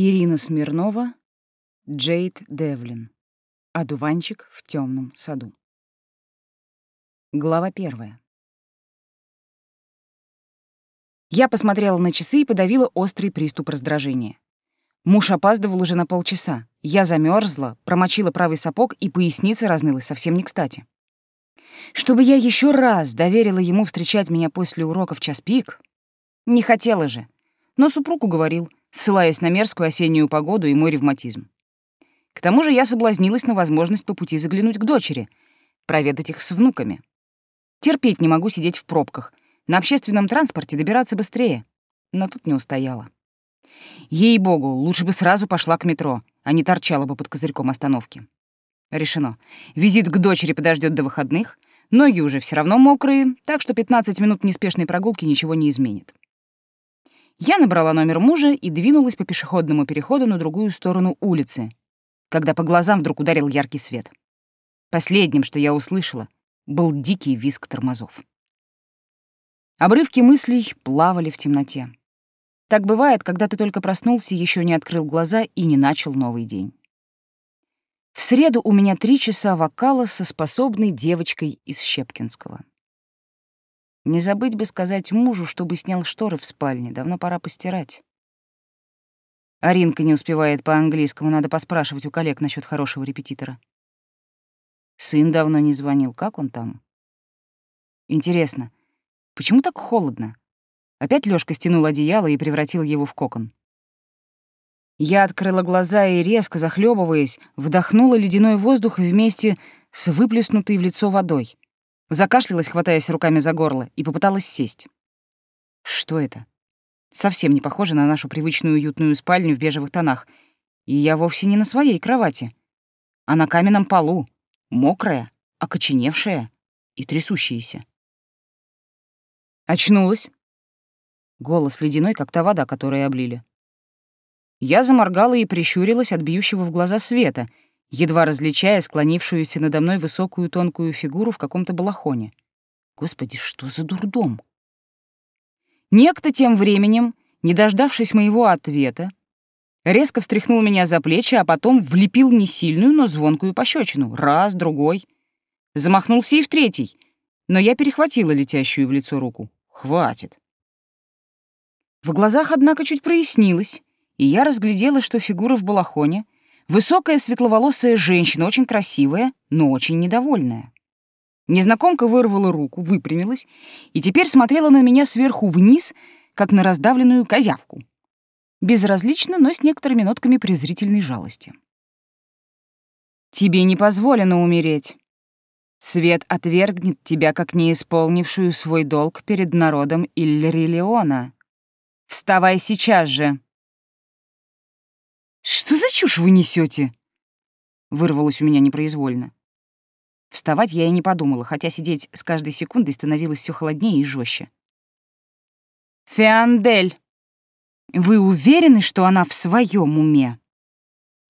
Ирина Смирнова, Джейд Девлин. Одуванчик в темном саду. Глава первая. Я посмотрела на часы и подавила острый приступ раздражения. Муж опаздывал уже на полчаса. Я замерзла, промочила правый сапог, и поясница разнылась совсем не кстати. Чтобы я еще раз доверила ему встречать меня после урока в час пик, не хотела же. Но супруг уговорил, ссылаясь на мерзкую осеннюю погоду и мой ревматизм. К тому же я соблазнилась на возможность по пути заглянуть к дочери, проведать их с внуками. Терпеть не могу сидеть в пробках. На общественном транспорте добираться быстрее. Но тут не устояла. Ей-богу, лучше бы сразу пошла к метро, а не торчала бы под козырьком остановки. Решено. Визит к дочери подождет до выходных. Ноги уже все равно мокрые, так что 15 минут неспешной прогулки ничего не изменит. Я набрала номер мужа и двинулась по пешеходному переходу на другую сторону улицы, когда по глазам вдруг ударил яркий свет. Последним, что я услышала, был дикий визг тормозов. Обрывки мыслей плавали в темноте. Так бывает, когда ты только проснулся, еще не открыл глаза и не начал новый день. В среду у меня три часа вокала со способной девочкой из Щепкинского. Не забыть бы сказать мужу, чтобы снял шторы в спальне, давно пора постирать. Аринка не успевает по-английскому, надо поспрашивать у коллег насчет хорошего репетитора. Сын давно не звонил, как он там? Интересно, почему так холодно? Опять Лёшка стянул одеяло и превратил его в кокон. Я открыла глаза и, резко захлебываясь, вдохнула ледяной воздух вместе с выплеснутой в лицо водой. Закашлялась, хватаясь руками за горло, и попыталась сесть. Что это? Совсем не похоже на нашу привычную уютную спальню в бежевых тонах. И я вовсе не на своей кровати, а на каменном полу, мокрая, окоченевшая и трясущаяся. Очнулась. Голос ледяной, как та вода, которой облили. Я заморгала и прищурилась от бьющего в глаза света — едва различая склонившуюся надо мной высокую тонкую фигуру в каком-то балахоне. Господи, что за дурдом? Некто тем временем, не дождавшись моего ответа, резко встряхнул меня за плечи, а потом влепил не сильную, но звонкую пощечину. Раз, другой. Замахнулся и в третий, но я перехватила летящую в лицо руку. Хватит. В глазах, однако, чуть прояснилось, и я разглядела, что фигура в балахоне — Высокая светловолосая женщина, очень красивая, но очень недовольная. Незнакомка вырвала руку, выпрямилась и теперь смотрела на меня сверху вниз, как на раздавленную козявку. Безразлично, но с некоторыми нотками презрительной жалости. «Тебе не позволено умереть. Свет отвергнет тебя, как не исполнившую свой долг перед народом Иллирилеона. Вставай сейчас же!» «Что за чушь вы несете? Вырвалось у меня непроизвольно. Вставать я и не подумала, хотя сидеть с каждой секундой становилось все холоднее и жестче. «Фиандель, вы уверены, что она в своем уме?»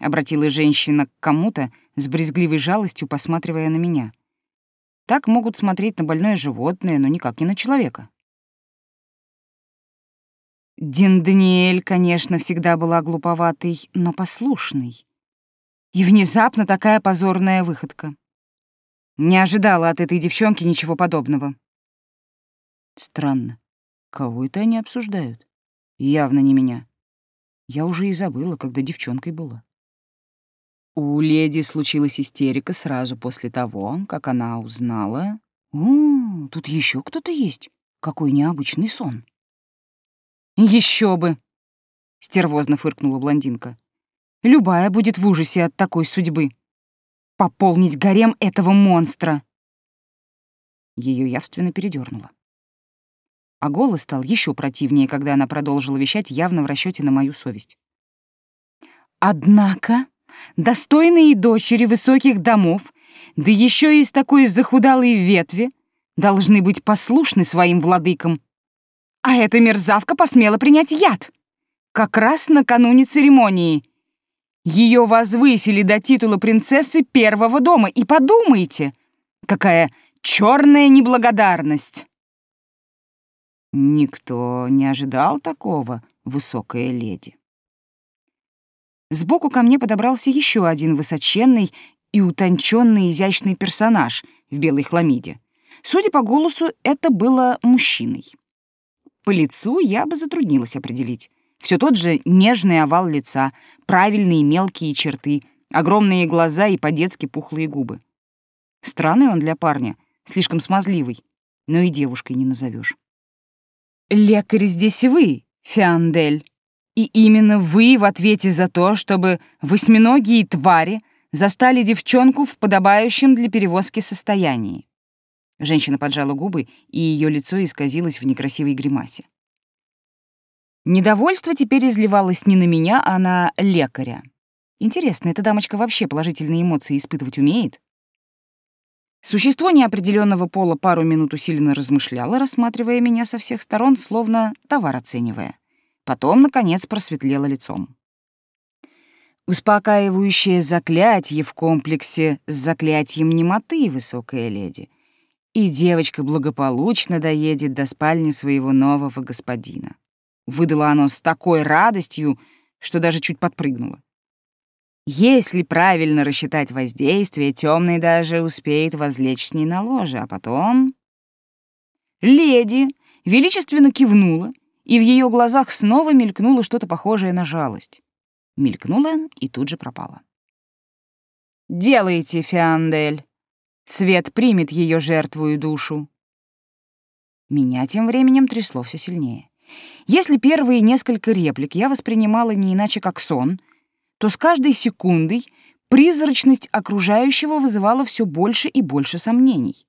Обратилась женщина к кому-то с брезгливой жалостью, посматривая на меня. Так могут смотреть на больное животное, но никак не на человека. Дин Даниэль, конечно, всегда была глуповатой, но послушной. И внезапно такая позорная выходка. Не ожидала от этой девчонки ничего подобного. Странно. Кого это они обсуждают? Явно не меня. Я уже и забыла, когда девчонкой была. У леди случилась истерика сразу после того, как она узнала... О, тут еще кто-то есть. Какой необычный сон. Еще бы! Стервозно фыркнула блондинка. Любая будет в ужасе от такой судьбы. Пополнить гарем этого монстра. Ее явственно передернуло. А голос стал еще противнее, когда она продолжила вещать явно в расчете на мою совесть. Однако достойные дочери высоких домов, да еще и из такой захудалой ветви, должны быть послушны своим владыкам а эта мерзавка посмела принять яд. Как раз накануне церемонии. Ее возвысили до титула принцессы первого дома. И подумайте, какая черная неблагодарность. Никто не ожидал такого, высокая леди. Сбоку ко мне подобрался еще один высоченный и утонченный изящный персонаж в белой хламиде. Судя по голосу, это было мужчиной. По лицу я бы затруднилась определить. Все тот же нежный овал лица, правильные мелкие черты, огромные глаза и по-детски пухлые губы. Странный он для парня, слишком смазливый, но и девушкой не назовешь. «Лекарь здесь вы, Фиандель», и именно вы в ответе за то, чтобы восьминогие твари застали девчонку в подобающем для перевозки состоянии. Женщина поджала губы, и ее лицо исказилось в некрасивой гримасе. Недовольство теперь изливалось не на меня, а на лекаря. Интересно, эта дамочка вообще положительные эмоции испытывать умеет? Существо неопределенного пола пару минут усиленно размышляло, рассматривая меня со всех сторон, словно товар оценивая. Потом, наконец, просветлело лицом. Успокаивающее заклятие в комплексе с заклятием немоты, высокая леди. И девочка благополучно доедет до спальни своего нового господина. Выдало оно с такой радостью, что даже чуть подпрыгнуло. Если правильно рассчитать воздействие, темный даже успеет возлечь с ней на ложе, а потом... Леди величественно кивнула и в ее глазах снова мелькнуло что-то похожее на жалость. Мелькнуло и тут же пропало. «Делайте, Фиандель. Свет примет ее жертву и душу». Меня тем временем трясло все сильнее. Если первые несколько реплик я воспринимала не иначе как сон, то с каждой секундой призрачность окружающего вызывала все больше и больше сомнений.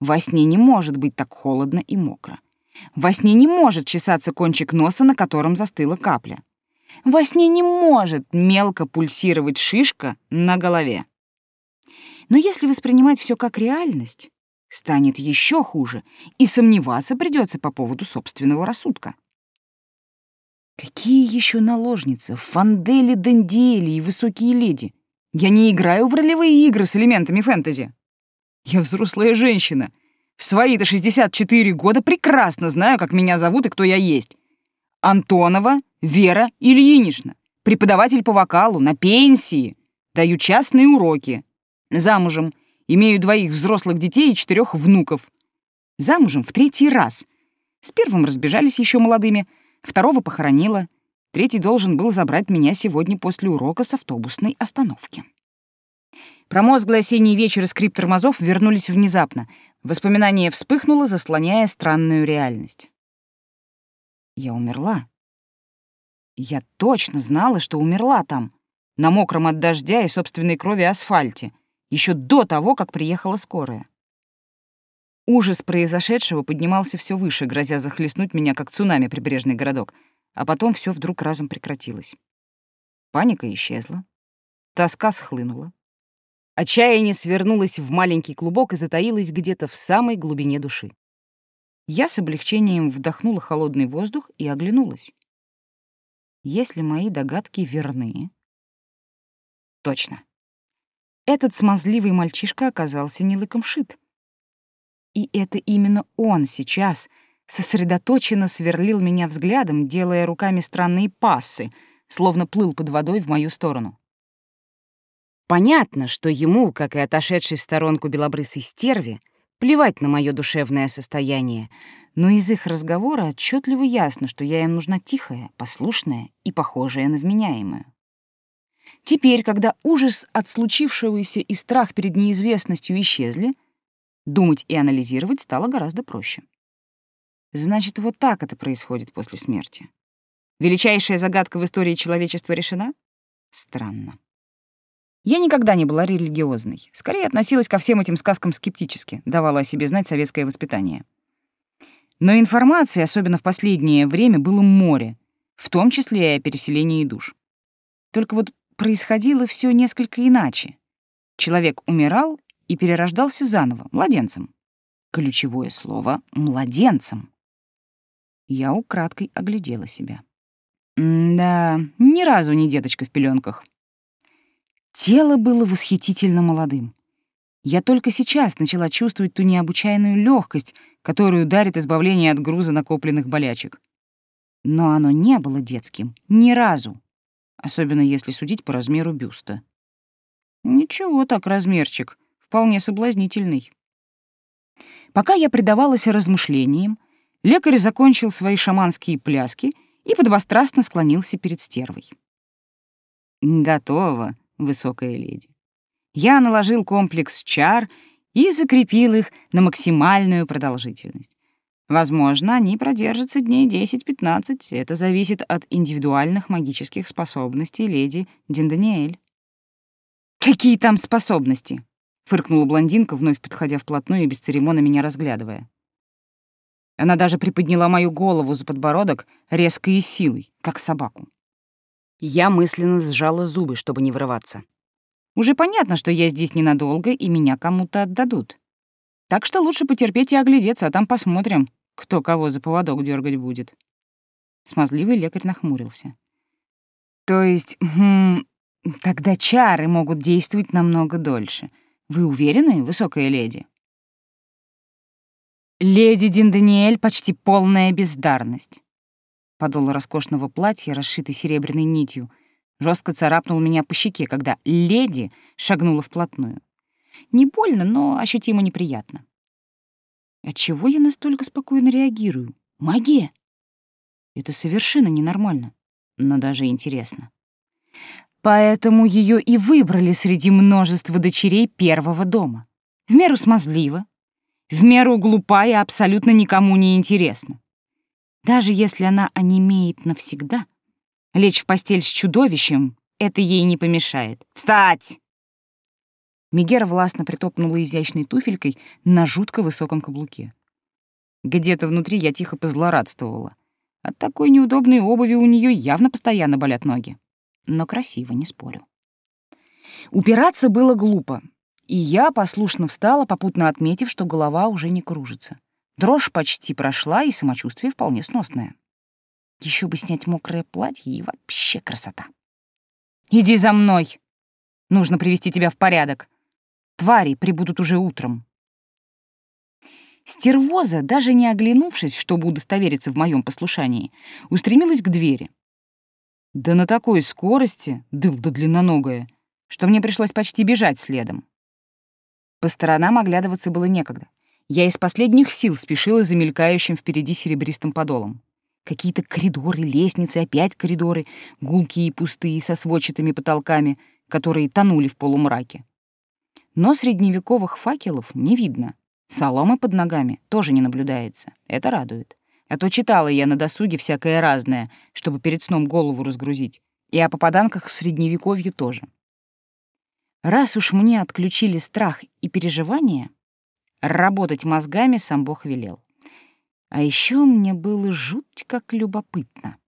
Во сне не может быть так холодно и мокро. Во сне не может чесаться кончик носа, на котором застыла капля. Во сне не может мелко пульсировать шишка на голове. Но если воспринимать все как реальность, станет еще хуже, и сомневаться придется по поводу собственного рассудка. Какие еще наложницы, фандели, дендели и высокие леди? Я не играю в ролевые игры с элементами фэнтези. Я взрослая женщина, в свои-то 64 года прекрасно знаю, как меня зовут и кто я есть. Антонова Вера Ильинична, преподаватель по вокалу, на пенсии. Даю частные уроки. Замужем. Имею двоих взрослых детей и четырех внуков. Замужем в третий раз. С первым разбежались еще молодыми, второго похоронила. Третий должен был забрать меня сегодня после урока с автобусной остановки. Промозглый осенний вечер и скрип тормозов вернулись внезапно. Воспоминание вспыхнуло, заслоняя странную реальность. Я умерла. Я точно знала, что умерла там, на мокром от дождя и собственной крови асфальте, еще до того, как приехала скорая. Ужас произошедшего поднимался все выше, грозя захлестнуть меня, как цунами прибрежный городок, а потом все вдруг разом прекратилось. Паника исчезла, тоска схлынула. Отчаяние свернулось в маленький клубок и затаилось где-то в самой глубине души. Я с облегчением вдохнула холодный воздух и оглянулась. Если мои догадки верны... Точно. Этот смазливый мальчишка оказался не лыком шит. И это именно он сейчас сосредоточенно сверлил меня взглядом, делая руками странные пассы, словно плыл под водой в мою сторону. Понятно, что ему, как и отошедшей в сторонку белобрысой стерви, плевать на мое душевное состояние, но из их разговора отчетливо ясно, что я им нужна тихая, послушная и похожая на вменяемую. Теперь, когда ужас от случившегося и страх перед неизвестностью исчезли, думать и анализировать стало гораздо проще. Значит, вот так это происходит после смерти. Величайшая загадка в истории человечества решена? Странно. Я никогда не была религиозной. Скорее относилась ко всем этим сказкам скептически, давала о себе знать советское воспитание. Но информации, особенно в последнее время, было море, в том числе и о переселении душ. Только вот происходило все несколько иначе. Человек умирал и перерождался заново, младенцем. Ключевое слово — младенцем. Я украдкой оглядела себя. Да, ни разу не деточка в пеленках. Тело было восхитительно молодым. Я только сейчас начала чувствовать ту необычайную легкость, которую дарит избавление от груза накопленных болячек. Но оно не было детским ни разу. Особенно если судить по размеру бюста. Ничего так, размерчик, вполне соблазнительный. Пока я предавалась размышлениям, лекарь закончил свои шаманские пляски и подобострастно склонился перед стервой. «Готово, высокая леди. Я наложил комплекс чар и закрепил их на максимальную продолжительность. Возможно, они продержатся дней 10-15. Это зависит от индивидуальных магических способностей леди Динданиэль. «Какие там способности?» — фыркнула блондинка, вновь подходя вплотную и без церемона меня разглядывая. Она даже приподняла мою голову за подбородок резко и силой, как собаку. Я мысленно сжала зубы, чтобы не врываться. Уже понятно, что я здесь ненадолго, и меня кому-то отдадут. Так что лучше потерпеть и оглядеться, а там посмотрим, кто кого за поводок дергать будет. Смазливый лекарь нахмурился. То есть, хм, тогда чары могут действовать намного дольше. Вы уверены, высокая леди? Леди Дин почти полная бездарность. Подол роскошного платья, расшитый серебряной нитью, жестко царапнул меня по щеке, когда леди шагнула вплотную. Не больно, но ощутимо неприятно. Отчего я настолько спокойно реагирую? Магия! Это совершенно ненормально, но даже интересно. Поэтому ее и выбрали среди множества дочерей первого дома. В меру смазлива, в меру глупа и абсолютно никому не интересна. Даже если она онемеет навсегда, лечь в постель с чудовищем — это ей не помешает. «Встать!» Мегера властно притопнула изящной туфелькой на жутко высоком каблуке. Где-то внутри я тихо позлорадствовала. От такой неудобной обуви у нее явно постоянно болят ноги. Но красиво, не спорю. Упираться было глупо, и я послушно встала, попутно отметив, что голова уже не кружится. Дрожь почти прошла, и самочувствие вполне сносное. Еще бы снять мокрое платье, и вообще красота. «Иди за мной! Нужно привести тебя в порядок!» Твари прибудут уже утром. Стервоза, даже не оглянувшись, чтобы удостовериться в моем послушании, устремилась к двери. Да на такой скорости, дылда длинноногая, что мне пришлось почти бежать следом. По сторонам оглядываться было некогда. Я из последних сил спешила за мелькающим впереди серебристым подолом. Какие-то коридоры, лестницы, опять коридоры, гулкие и пустые, со сводчатыми потолками, которые тонули в полумраке. Но средневековых факелов не видно. Соломы под ногами тоже не наблюдается. Это радует. А то читала я на досуге всякое разное, чтобы перед сном голову разгрузить. И о попаданках в Средневековье тоже. Раз уж мне отключили страх и переживания, работать мозгами сам Бог велел. А еще мне было жуть как любопытно.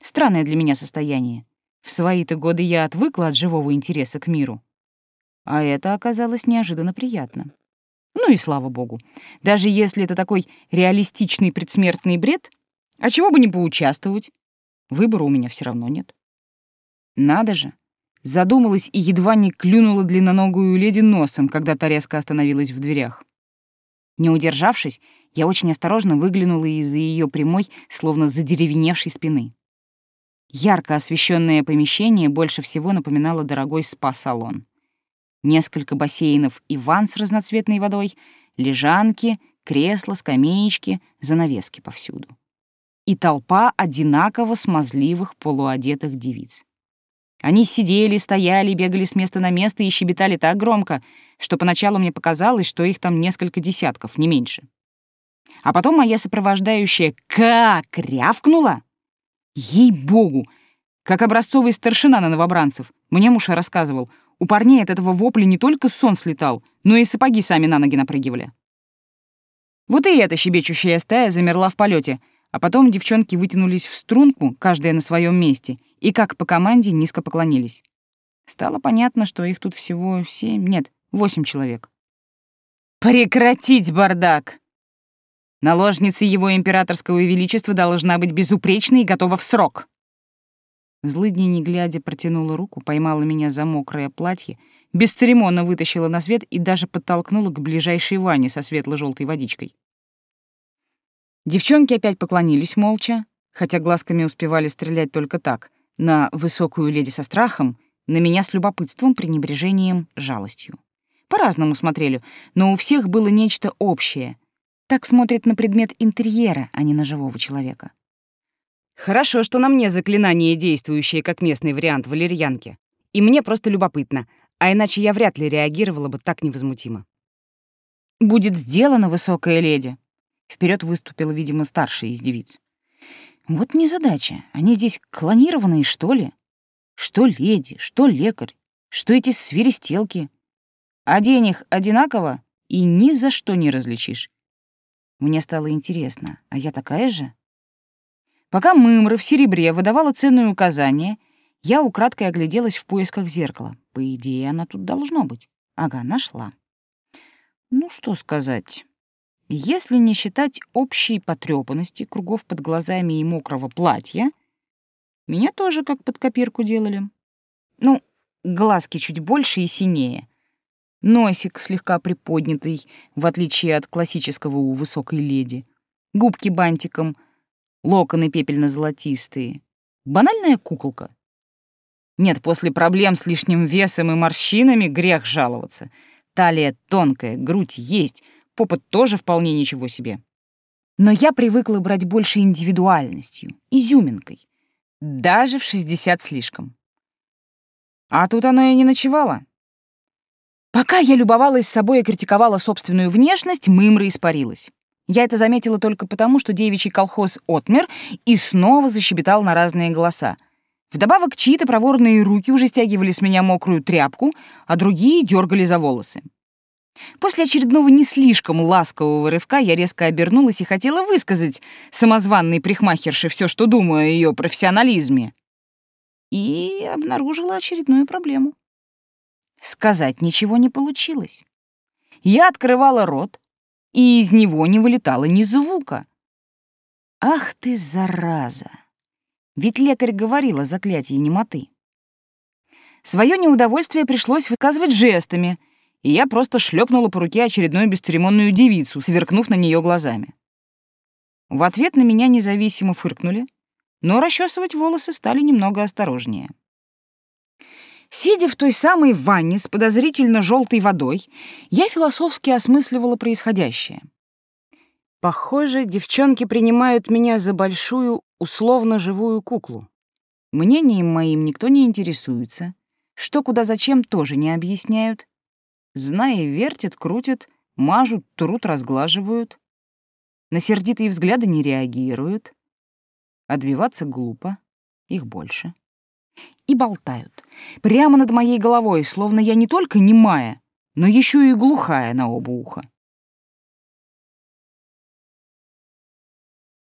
Странное для меня состояние. В свои-то годы я отвыкла от живого интереса к миру. А это оказалось неожиданно приятно. Ну и слава богу. Даже если это такой реалистичный предсмертный бред, а чего бы не поучаствовать? Выбора у меня все равно нет. Надо же. Задумалась и едва не клюнула длинноногую леди носом, когда та резко остановилась в дверях. Не удержавшись, я очень осторожно выглянула из-за ее прямой, словно задеревеневшей спины. Ярко освещенное помещение больше всего напоминало дорогой спа-салон несколько бассейнов и ванн с разноцветной водой, лежанки, кресла, скамеечки, занавески повсюду. И толпа одинаково смазливых полуодетых девиц. Они сидели, стояли, бегали с места на место и щебетали так громко, что поначалу мне показалось, что их там несколько десятков, не меньше. А потом моя сопровождающая как рявкнула. Ей-богу! Как образцовый старшина на новобранцев. Мне муж рассказывал — у парней от этого вопля не только сон слетал, но и сапоги сами на ноги напрыгивали. Вот и эта щебечущая стая замерла в полете, а потом девчонки вытянулись в струнку, каждая на своем месте, и как по команде низко поклонились. Стало понятно, что их тут всего семь, нет, восемь человек. «Прекратить бардак!» Наложница его императорского величества должна быть безупречной и готова в срок. Злыдня, не глядя, протянула руку, поймала меня за мокрое платье, бесцеремонно вытащила на свет и даже подтолкнула к ближайшей ванне со светло желтой водичкой. Девчонки опять поклонились молча, хотя глазками успевали стрелять только так, На высокую леди со страхом, на меня с любопытством, пренебрежением, жалостью. По-разному смотрели, но у всех было нечто общее. Так смотрят на предмет интерьера, а не на живого человека. Хорошо, что на мне заклинание, действующее как местный вариант валерьянки. И мне просто любопытно, а иначе я вряд ли реагировала бы так невозмутимо. «Будет сделано, высокая леди!» Вперед выступила, видимо, старшая из девиц. «Вот незадача. Они здесь клонированные, что ли? Что леди, что лекарь, что эти свиристелки. Одень их одинаково и ни за что не различишь. Мне стало интересно, а я такая же?» Пока Мымра в серебре выдавала ценные указания, я украдкой огляделась в поисках зеркала. По идее, оно тут должно быть. Ага, нашла. Ну, что сказать. Если не считать общей потрёпанности, кругов под глазами и мокрого платья, меня тоже как под копирку делали. Ну, глазки чуть больше и синее. Носик слегка приподнятый, в отличие от классического у высокой леди. Губки бантиком — локоны пепельно-золотистые. Банальная куколка. Нет, после проблем с лишним весом и морщинами грех жаловаться. Талия тонкая, грудь есть, попа тоже вполне ничего себе. Но я привыкла брать больше индивидуальностью, изюминкой. Даже в 60 слишком. А тут оно и не ночевало. Пока я любовалась собой и критиковала собственную внешность, мымра испарилась. Я это заметила только потому, что девичий колхоз отмер и снова защебетал на разные голоса. Вдобавок чьи-то проворные руки уже стягивали с меня мокрую тряпку, а другие дергали за волосы. После очередного не слишком ласкового рывка я резко обернулась и хотела высказать самозванной прихмахерше все, что думаю о ее профессионализме. И обнаружила очередную проблему. Сказать ничего не получилось. Я открывала рот, и из него не вылетало ни звука. Ах ты, зараза! Ведь лекарь говорил о заклятии немоты. Своё неудовольствие пришлось выказывать жестами, и я просто шлепнула по руке очередную бесцеремонную девицу, сверкнув на неё глазами. В ответ на меня независимо фыркнули, но расчесывать волосы стали немного осторожнее. Сидя в той самой ванне с подозрительно желтой водой, я философски осмысливала происходящее. Похоже, девчонки принимают меня за большую, условно-живую куклу. Мнением моим никто не интересуется, что куда зачем тоже не объясняют. Зная, вертят, крутят, мажут, трут, разглаживают. На сердитые взгляды не реагируют. Отбиваться глупо, их больше и болтают. Прямо над моей головой, словно я не только немая, но еще и глухая на оба уха.